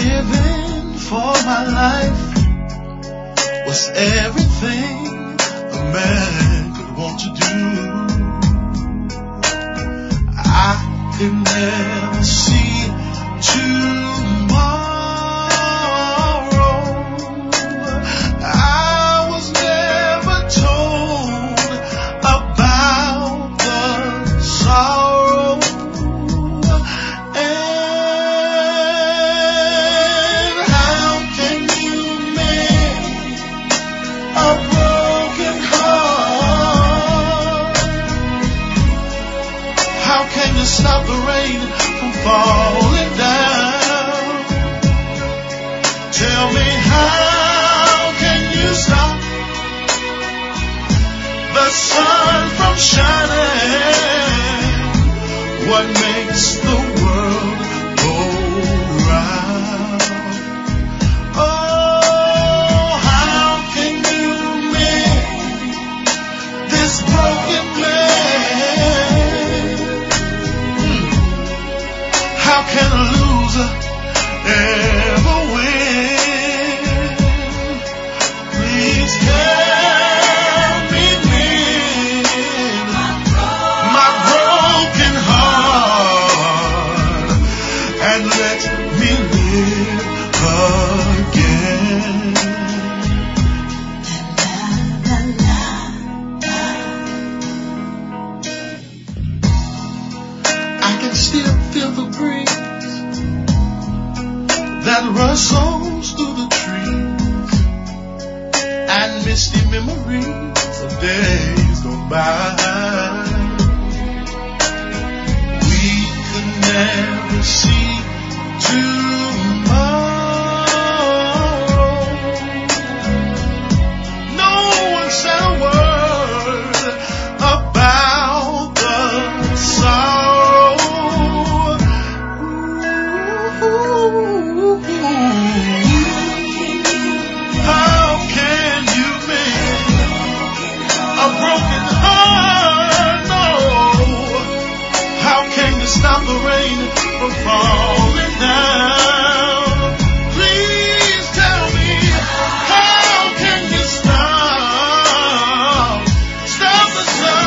living for my life was everything a man could want to do. I could never see too save from falling down. Tell me how can you stop the sun from shining? What nasty memories of days gone by. We could never see too the sun.